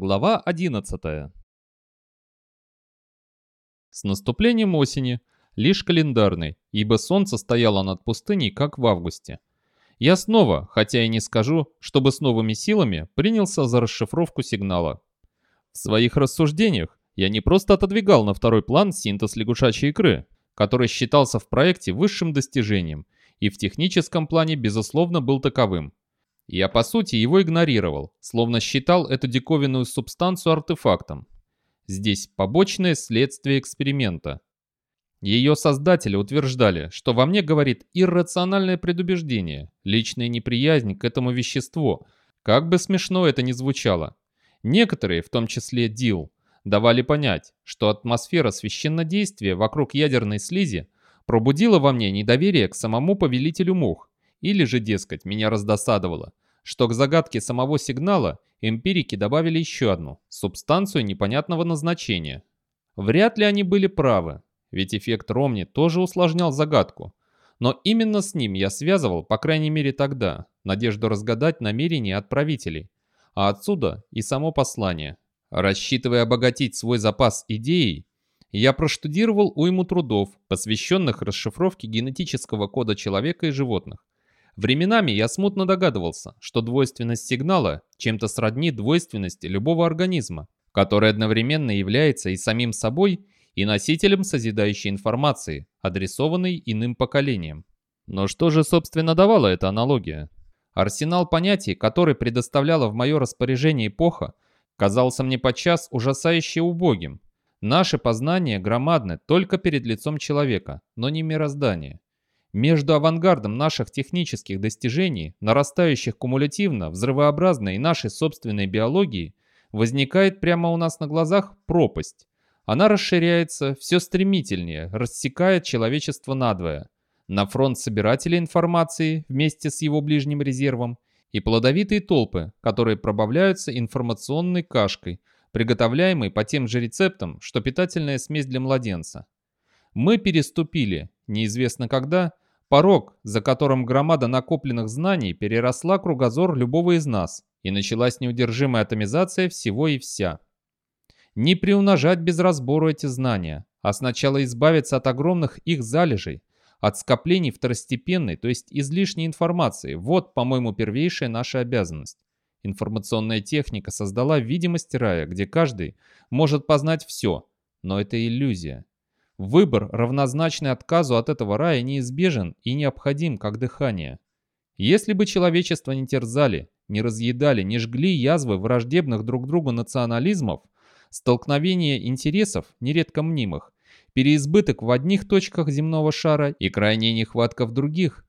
Глава 11 С наступлением осени, лишь календарной, ибо солнце стояло над пустыней, как в августе. Я снова, хотя и не скажу, чтобы с новыми силами, принялся за расшифровку сигнала. В своих рассуждениях я не просто отодвигал на второй план синтез лягушачьей икры, который считался в проекте высшим достижением и в техническом плане, безусловно, был таковым. Я, по сути, его игнорировал, словно считал эту диковинную субстанцию артефактом. Здесь побочное следствие эксперимента. Ее создатели утверждали, что во мне говорит иррациональное предубеждение, личная неприязнь к этому веществу, как бы смешно это ни звучало. Некоторые, в том числе Дил, давали понять, что атмосфера священнодействия вокруг ядерной слизи пробудила во мне недоверие к самому повелителю мух, или же, дескать, меня раздосадовало, что к загадке самого сигнала эмпирики добавили еще одну, субстанцию непонятного назначения. Вряд ли они были правы, ведь эффект Ромни тоже усложнял загадку. Но именно с ним я связывал, по крайней мере тогда, надежду разгадать намерения отправителей, а отсюда и само послание – Рассчитывая обогатить свой запас идеей, я проштудировал уйму трудов, посвященных расшифровке генетического кода человека и животных. Временами я смутно догадывался, что двойственность сигнала чем-то сродни двойственности любого организма, который одновременно является и самим собой, и носителем созидающей информации, адресованной иным поколениям. Но что же, собственно, давала эта аналогия? Арсенал понятий, который предоставляла в мое распоряжение эпоха, казался мне подчас ужасающе убогим. Наше познание громадны только перед лицом человека, но не мироздание. Между авангардом наших технических достижений, нарастающих кумулятивно, взрывообразно и нашей собственной биологии, возникает прямо у нас на глазах пропасть. Она расширяется все стремительнее, рассекает человечество надвое. На фронт собирателя информации вместе с его ближним резервом и плодовитые толпы, которые пробавляются информационной кашкой, приготовляемой по тем же рецептам, что питательная смесь для младенца. Мы переступили, неизвестно когда, порог, за которым громада накопленных знаний переросла кругозор любого из нас, и началась неудержимая атомизация всего и вся. Не приумножать без разбору эти знания, а сначала избавиться от огромных их залежей, от скоплений второстепенной, то есть излишней информации. Вот, по-моему, первейшая наша обязанность. Информационная техника создала видимость рая, где каждый может познать все, но это иллюзия. Выбор, равнозначный отказу от этого рая, неизбежен и необходим, как дыхание. Если бы человечество не терзали, не разъедали, не жгли язвы враждебных друг другу национализмов, столкновения интересов, нередко мнимых, переизбыток в одних точках земного шара и крайняя нехватка в других.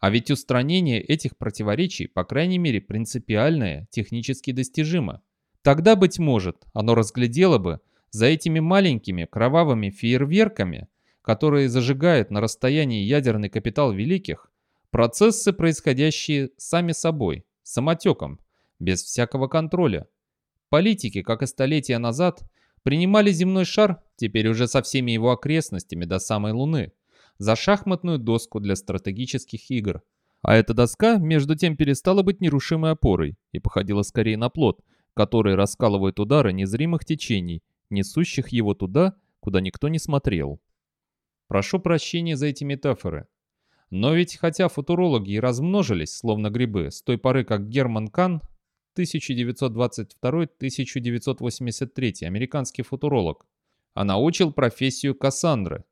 А ведь устранение этих противоречий, по крайней мере, принципиальное, технически достижимо. Тогда, быть может, оно разглядело бы за этими маленькими кровавыми фейерверками, которые зажигают на расстоянии ядерный капитал великих, процессы, происходящие сами собой, самотеком, без всякого контроля. Политики, как и столетия назад, принимали земной шар, теперь уже со всеми его окрестностями до самой Луны, за шахматную доску для стратегических игр. А эта доска, между тем, перестала быть нерушимой опорой и походила скорее на плод, который раскалывает удары незримых течений, несущих его туда, куда никто не смотрел. Прошу прощения за эти метафоры. Но ведь хотя футурологи и размножились, словно грибы, с той поры, как Герман Кан 1922-1983, американский футуролог. А научил профессию Кассандры.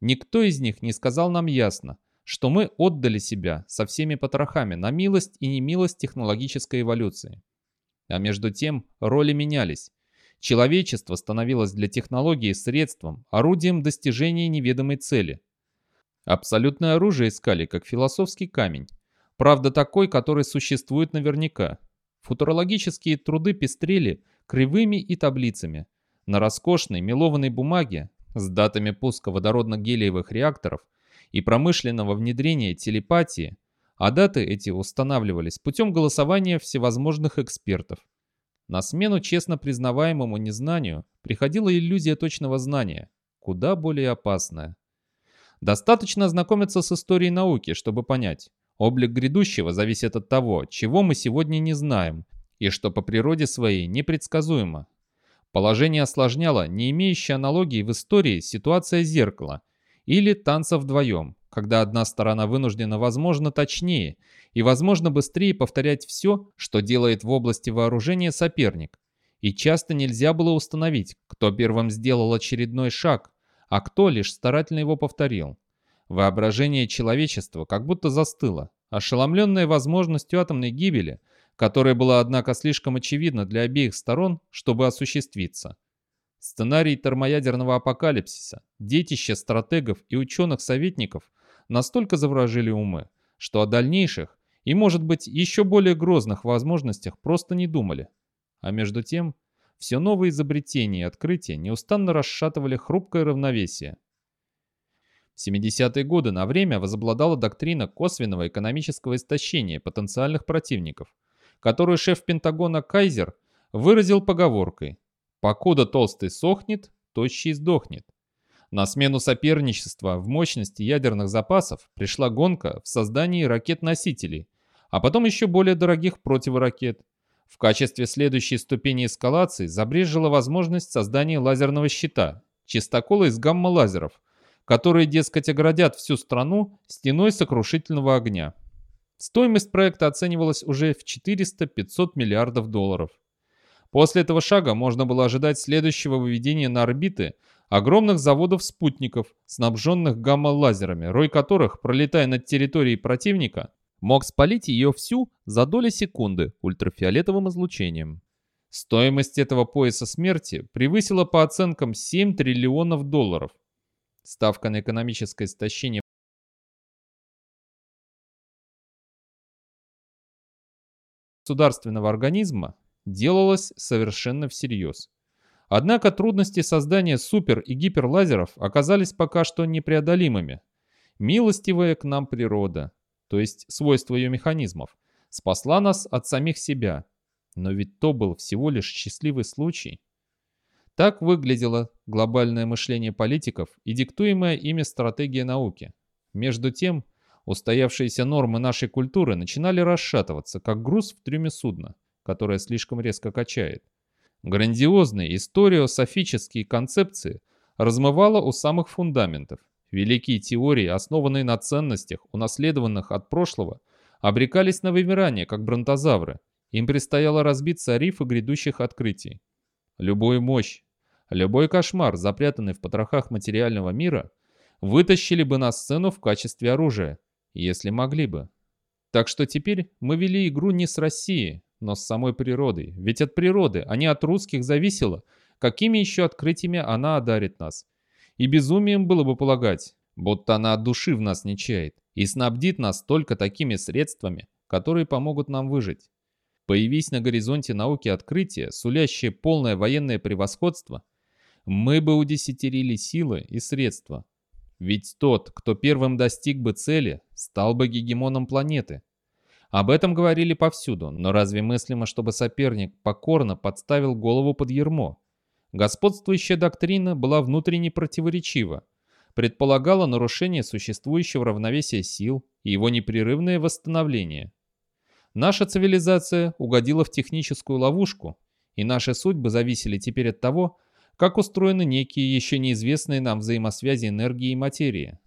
Никто из них не сказал нам ясно, что мы отдали себя со всеми потрохами на милость и немилость технологической эволюции. А между тем роли менялись. Человечество становилось для технологии средством, орудием достижения неведомой цели. Абсолютное оружие искали как философский камень. Правда такой, который существует наверняка. Футурологические труды пестрели кривыми и таблицами. На роскошной мелованной бумаге с датами пуска водородно-гелиевых реакторов и промышленного внедрения телепатии, а даты эти устанавливались путем голосования всевозможных экспертов. На смену честно признаваемому незнанию приходила иллюзия точного знания, куда более опасная. Достаточно ознакомиться с историей науки, чтобы понять, Облик грядущего зависит от того, чего мы сегодня не знаем, и что по природе своей непредсказуемо. Положение осложняло не имеющая аналогии в истории ситуация зеркала или танца вдвоем, когда одна сторона вынуждена, возможно, точнее и, возможно, быстрее повторять все, что делает в области вооружения соперник. И часто нельзя было установить, кто первым сделал очередной шаг, а кто лишь старательно его повторил. Воображение человечества как будто застыло, ошеломленное возможностью атомной гибели, которая была, однако, слишком очевидна для обеих сторон, чтобы осуществиться. Сценарий термоядерного апокалипсиса, детище стратегов и ученых-советников настолько заворожили умы, что о дальнейших и, может быть, еще более грозных возможностях просто не думали. А между тем, все новые изобретения и открытия неустанно расшатывали хрупкое равновесие. В 70-е годы на время возобладала доктрина косвенного экономического истощения потенциальных противников, которую шеф Пентагона Кайзер выразил поговоркой «Покуда толстый сохнет, тощий сдохнет». На смену соперничества в мощности ядерных запасов пришла гонка в создании ракет-носителей, а потом еще более дорогих противоракет. В качестве следующей ступени эскалации забрежила возможность создания лазерного щита, чистокола из гамма-лазеров, которые, дескать, оградят всю страну стеной сокрушительного огня. Стоимость проекта оценивалась уже в 400-500 миллиардов долларов. После этого шага можно было ожидать следующего выведения на орбиты огромных заводов-спутников, снабженных гамма-лазерами, рой которых, пролетая над территорией противника, мог спалить ее всю за доли секунды ультрафиолетовым излучением. Стоимость этого пояса смерти превысила по оценкам 7 триллионов долларов. Ставка на экономическое истощение государственного организма делалась совершенно всерьез. Однако трудности создания супер- и гиперлазеров оказались пока что непреодолимыми. Милостивая к нам природа, то есть свойства ее механизмов, спасла нас от самих себя. Но ведь то был всего лишь счастливый случай. Так выглядело глобальное мышление политиков и диктуемая ими стратегия науки. Между тем, устоявшиеся нормы нашей культуры начинали расшатываться, как груз в трюме судна, которое слишком резко качает. Грандиозные историософические концепции размывало у самых фундаментов. Великие теории, основанные на ценностях, унаследованных от прошлого, обрекались на вымирание, как бронтозавры. Им предстояло разбиться рифы грядущих открытий. Любую мощь, Любой кошмар, запрятанный в потрохах материального мира, вытащили бы на сцену в качестве оружия, если могли бы. Так что теперь мы вели игру не с Россией, но с самой природой. Ведь от природы, а не от русских зависело, какими еще открытиями она одарит нас. И безумием было бы полагать, будто она от души в нас не чает и снабдит нас только такими средствами, которые помогут нам выжить. Появись на горизонте науки открытия, сулящие полное военное превосходство – мы бы удесятерили силы и средства. Ведь тот, кто первым достиг бы цели, стал бы гегемоном планеты. Об этом говорили повсюду, но разве мыслимо, чтобы соперник покорно подставил голову под ермо? Господствующая доктрина была внутренне противоречива, предполагала нарушение существующего равновесия сил и его непрерывное восстановление. Наша цивилизация угодила в техническую ловушку, и наши судьбы зависели теперь от того, как устроены некие еще неизвестные нам взаимосвязи энергии и материи.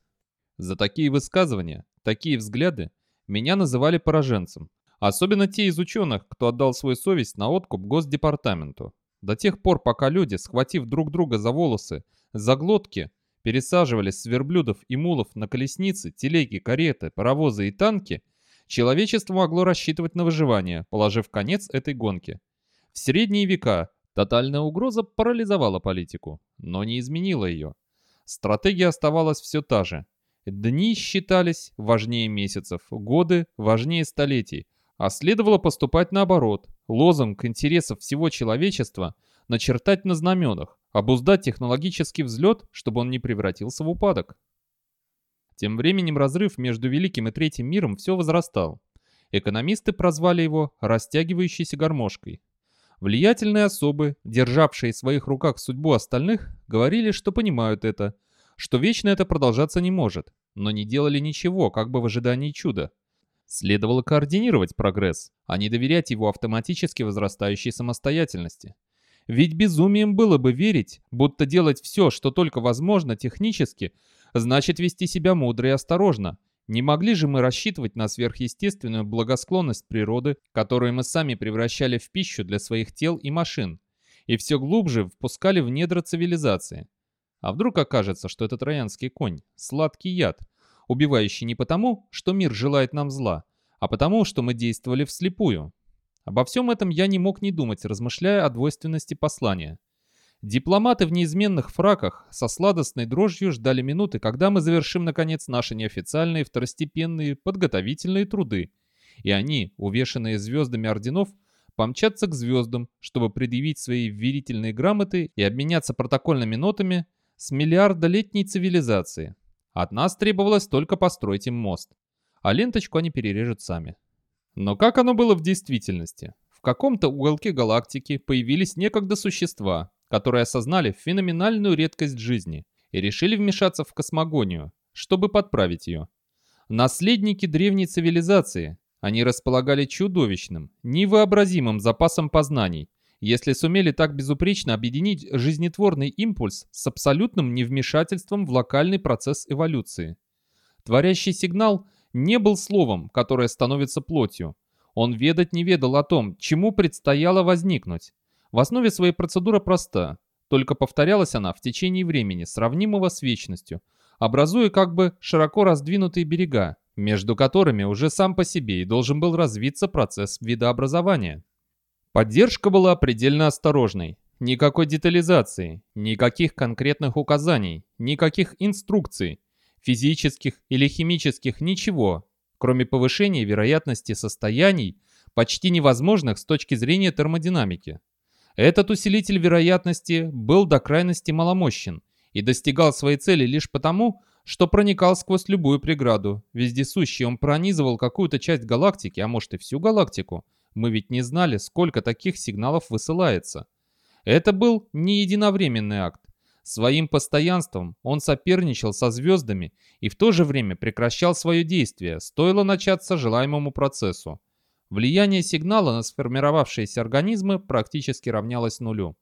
За такие высказывания, такие взгляды меня называли пораженцем, особенно те из ученых, кто отдал свою совесть на откуп Госдепартаменту. До тех пор, пока люди, схватив друг друга за волосы, за глотки, пересаживались с верблюдов и мулов на колесницы, телеги, кареты, паровозы и танки, человечество могло рассчитывать на выживание, положив конец этой гонке. В средние века Тотальная угроза парализовала политику, но не изменила ее. Стратегия оставалась все та же. Дни считались важнее месяцев, годы важнее столетий, а следовало поступать наоборот. Лозунг интересов всего человечества начертать на знаменах, обуздать технологический взлет, чтобы он не превратился в упадок. Тем временем разрыв между Великим и Третьим миром все возрастал. Экономисты прозвали его «растягивающейся гармошкой». Влиятельные особы, державшие в своих руках судьбу остальных, говорили, что понимают это, что вечно это продолжаться не может, но не делали ничего, как бы в ожидании чуда. Следовало координировать прогресс, а не доверять его автоматически возрастающей самостоятельности. Ведь безумием было бы верить, будто делать все, что только возможно технически, значит вести себя мудро и осторожно. Не могли же мы рассчитывать на сверхъестественную благосклонность природы, которую мы сами превращали в пищу для своих тел и машин, и все глубже впускали в недра цивилизации. А вдруг окажется, что это троянский конь, сладкий яд, убивающий не потому, что мир желает нам зла, а потому, что мы действовали вслепую. Обо всем этом я не мог не думать, размышляя о двойственности послания. Дипломаты в неизменных фраках со сладостной дрожью ждали минуты, когда мы завершим, наконец, наши неофициальные второстепенные подготовительные труды. И они, увешанные звездами орденов, помчатся к звездам, чтобы предъявить свои верительные грамоты и обменяться протокольными нотами с миллиардолетней цивилизацией. От нас требовалось только построить им мост. А ленточку они перережут сами. Но как оно было в действительности? В каком-то уголке галактики появились некогда существа, которые осознали феноменальную редкость жизни и решили вмешаться в космогонию, чтобы подправить ее. Наследники древней цивилизации, они располагали чудовищным, невообразимым запасом познаний, если сумели так безупречно объединить жизнетворный импульс с абсолютным невмешательством в локальный процесс эволюции. Творящий сигнал не был словом, которое становится плотью. Он ведать не ведал о том, чему предстояло возникнуть. В основе своей процедура проста, только повторялась она в течение времени, сравнимого с вечностью, образуя как бы широко раздвинутые берега, между которыми уже сам по себе и должен был развиться процесс видообразования. Поддержка была предельно осторожной. Никакой детализации, никаких конкретных указаний, никаких инструкций, физических или химических, ничего, кроме повышения вероятности состояний, почти невозможных с точки зрения термодинамики. Этот усилитель вероятности был до крайности маломощен и достигал своей цели лишь потому, что проникал сквозь любую преграду. Вездесущий он пронизывал какую-то часть галактики, а может и всю галактику. Мы ведь не знали, сколько таких сигналов высылается. Это был не единовременный акт. Своим постоянством он соперничал со звездами и в то же время прекращал свое действие, стоило начаться желаемому процессу. Влияние сигнала на сформировавшиеся организмы практически равнялось нулю.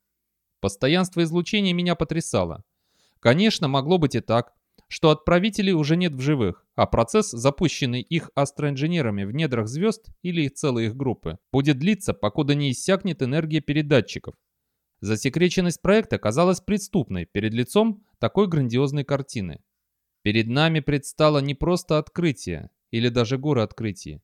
Постоянство излучения меня потрясало. Конечно, могло быть и так, что отправителей уже нет в живых, а процесс, запущенный их астроинженерами в недрах звезд или целой их группы, будет длиться, покуда не иссякнет энергия передатчиков. Засекреченность проекта казалась преступной перед лицом такой грандиозной картины. Перед нами предстало не просто открытие, или даже горы открытий.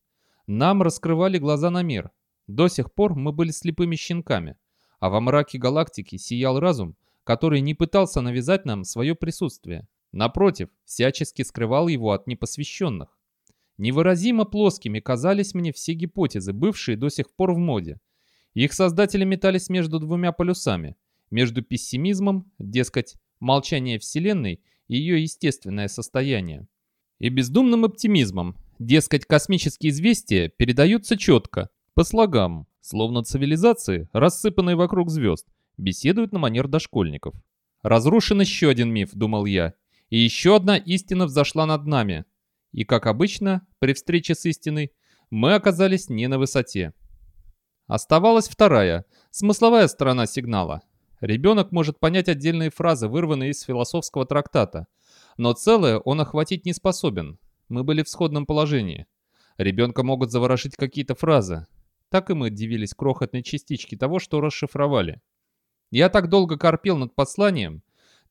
Нам раскрывали глаза на мир. До сих пор мы были слепыми щенками, а во мраке галактики сиял разум, который не пытался навязать нам свое присутствие. Напротив, всячески скрывал его от непосвященных. Невыразимо плоскими казались мне все гипотезы, бывшие до сих пор в моде. Их создатели метались между двумя полюсами. Между пессимизмом, дескать, молчание Вселенной и ее естественное состояние. И бездумным оптимизмом, дескать, космические известия передаются четко, по слогам, словно цивилизации, рассыпанные вокруг звезд, беседуют на манер дошкольников. Разрушен еще один миф, думал я, и еще одна истина взошла над нами. И, как обычно, при встрече с истиной, мы оказались не на высоте. Оставалась вторая, смысловая сторона сигнала. Ребенок может понять отдельные фразы, вырванные из философского трактата, но целое он охватить не способен. Мы были в сходном положении. Ребенка могут заворожить какие-то фразы. Так и мы дивились крохотной частичке того, что расшифровали. Я так долго корпел над посланием,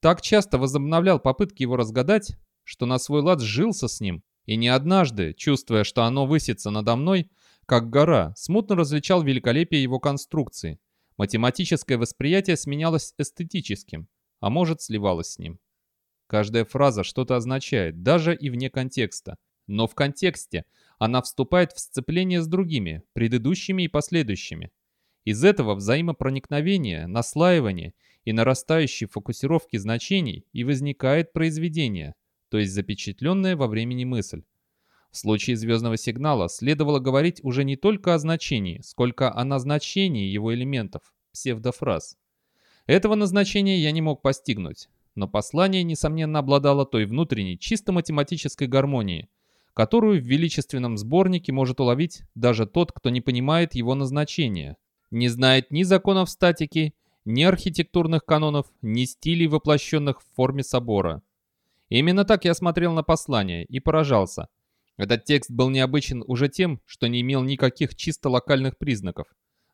так часто возобновлял попытки его разгадать, что на свой лад сжился с ним, и не однажды, чувствуя, что оно высится надо мной, как гора, смутно различал великолепие его конструкции. Математическое восприятие сменялось эстетическим, а может сливалось с ним. Каждая фраза что-то означает, даже и вне контекста. Но в контексте она вступает в сцепление с другими, предыдущими и последующими. Из этого взаимопроникновения, наслаивания и нарастающей фокусировки значений и возникает произведение, то есть запечатленная во времени мысль. В случае звездного сигнала следовало говорить уже не только о значении, сколько о назначении его элементов, псевдофраз. Этого назначения я не мог постигнуть, но послание, несомненно, обладало той внутренней, чисто математической гармонией, которую в величественном сборнике может уловить даже тот, кто не понимает его назначения, не знает ни законов статики, ни архитектурных канонов, ни стилей, воплощенных в форме собора. Именно так я смотрел на послание и поражался. Этот текст был необычен уже тем, что не имел никаких чисто локальных признаков.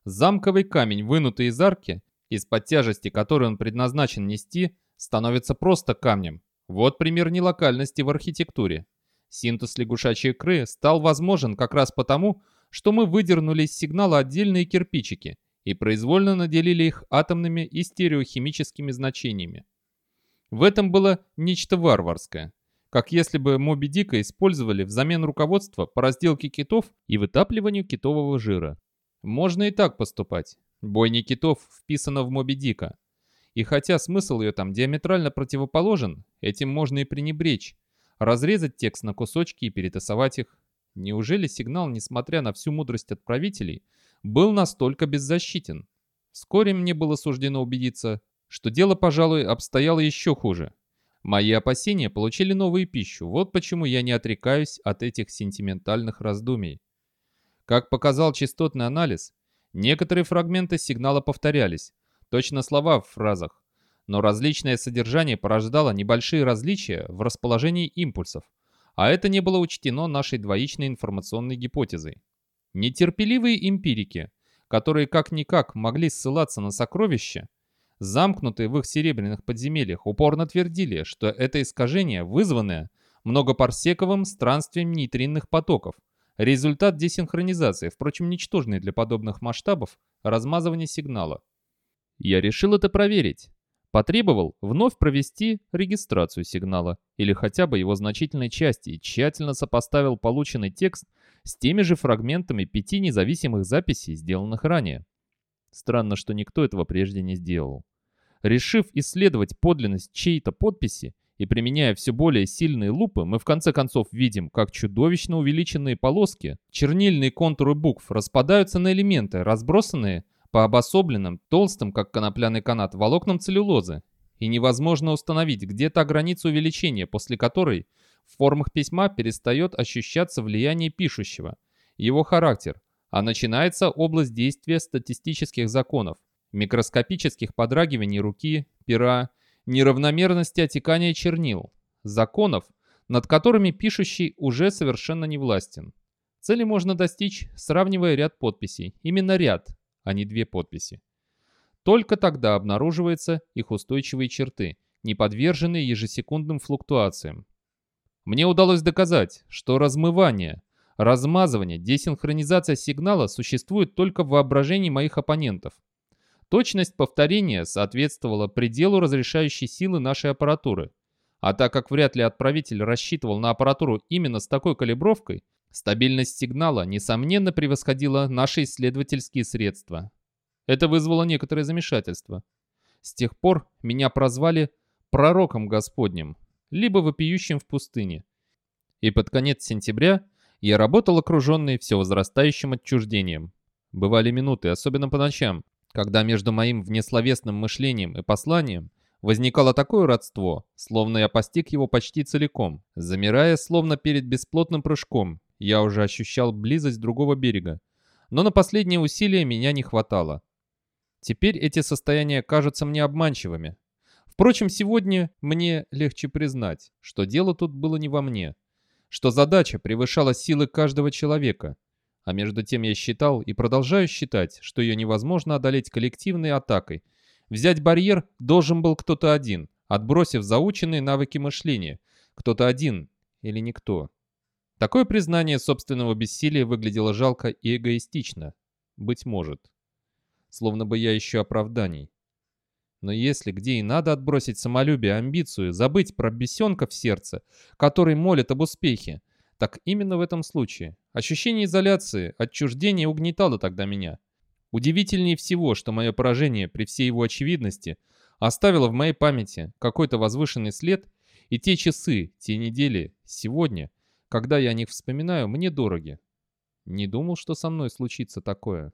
Замковый камень, вынутый из арки, из-под тяжести, которой он предназначен нести, становится просто камнем. Вот пример нелокальности в архитектуре. Синтез лягушачьей икры стал возможен как раз потому, что мы выдернули из сигнала отдельные кирпичики и произвольно наделили их атомными и стереохимическими значениями. В этом было нечто варварское, как если бы Моби Дика использовали взамен руководства по разделке китов и вытапливанию китового жира. Можно и так поступать. Бойня китов вписана в Моби Дика. И хотя смысл ее там диаметрально противоположен, этим можно и пренебречь, разрезать текст на кусочки и перетасовать их. Неужели сигнал, несмотря на всю мудрость отправителей, был настолько беззащитен? Вскоре мне было суждено убедиться, что дело, пожалуй, обстояло еще хуже. Мои опасения получили новую пищу, вот почему я не отрекаюсь от этих сентиментальных раздумий. Как показал частотный анализ, некоторые фрагменты сигнала повторялись, точно слова в фразах, но различное содержание порождало небольшие различия в расположении импульсов, а это не было учтено нашей двоичной информационной гипотезой. Нетерпеливые эмпирики, которые как-никак могли ссылаться на сокровища, замкнутые в их серебряных подземельях, упорно твердили, что это искажение, вызванное многопарсековым странствием нейтринных потоков, результат десинхронизации, впрочем, ничтожный для подобных масштабов, размазывания сигнала. Я решил это проверить. Потребовал вновь провести регистрацию сигнала, или хотя бы его значительной части, и тщательно сопоставил полученный текст с теми же фрагментами пяти независимых записей, сделанных ранее. Странно, что никто этого прежде не сделал. Решив исследовать подлинность чьей-то подписи и применяя все более сильные лупы, мы в конце концов видим, как чудовищно увеличенные полоски, чернильные контуры букв распадаются на элементы, разбросанные по обособленным, толстым, как конопляный канат, волокнам целлюлозы, и невозможно установить, где та граница увеличения, после которой в формах письма перестает ощущаться влияние пишущего, его характер, а начинается область действия статистических законов, микроскопических подрагиваний руки, пера, неравномерности отекания чернил, законов, над которыми пишущий уже совершенно не властен. Цели можно достичь, сравнивая ряд подписей. Именно ряд, а не две подписи. Только тогда обнаруживаются их устойчивые черты, не подверженные ежесекундным флуктуациям. Мне удалось доказать, что размывание, размазывание, десинхронизация сигнала существует только в воображении моих оппонентов. Точность повторения соответствовала пределу разрешающей силы нашей аппаратуры. А так как вряд ли отправитель рассчитывал на аппаратуру именно с такой калибровкой, Стабильность сигнала, несомненно, превосходила наши исследовательские средства. Это вызвало некоторое замешательство. С тех пор меня прозвали «пророком Господним», либо «вопиющим в пустыне». И под конец сентября я работал окруженный все возрастающим отчуждением. Бывали минуты, особенно по ночам, когда между моим внесловесным мышлением и посланием возникало такое родство, словно я постиг его почти целиком, замирая словно перед бесплотным прыжком, я уже ощущал близость другого берега. Но на последние усилия меня не хватало. Теперь эти состояния кажутся мне обманчивыми. Впрочем, сегодня мне легче признать, что дело тут было не во мне, что задача превышала силы каждого человека. А между тем я считал и продолжаю считать, что ее невозможно одолеть коллективной атакой. Взять барьер должен был кто-то один, отбросив заученные навыки мышления. Кто-то один или никто. Такое признание собственного бессилия выглядело жалко и эгоистично. Быть может. Словно бы я ищу оправданий. Но если где и надо отбросить самолюбие, амбицию, забыть про бесенка в сердце, который молит об успехе, так именно в этом случае. Ощущение изоляции, отчуждения угнетало тогда меня. Удивительнее всего, что мое поражение при всей его очевидности оставило в моей памяти какой-то возвышенный след, и те часы, те недели, сегодня — когда я о них вспоминаю, мне дороги. Не думал, что со мной случится такое.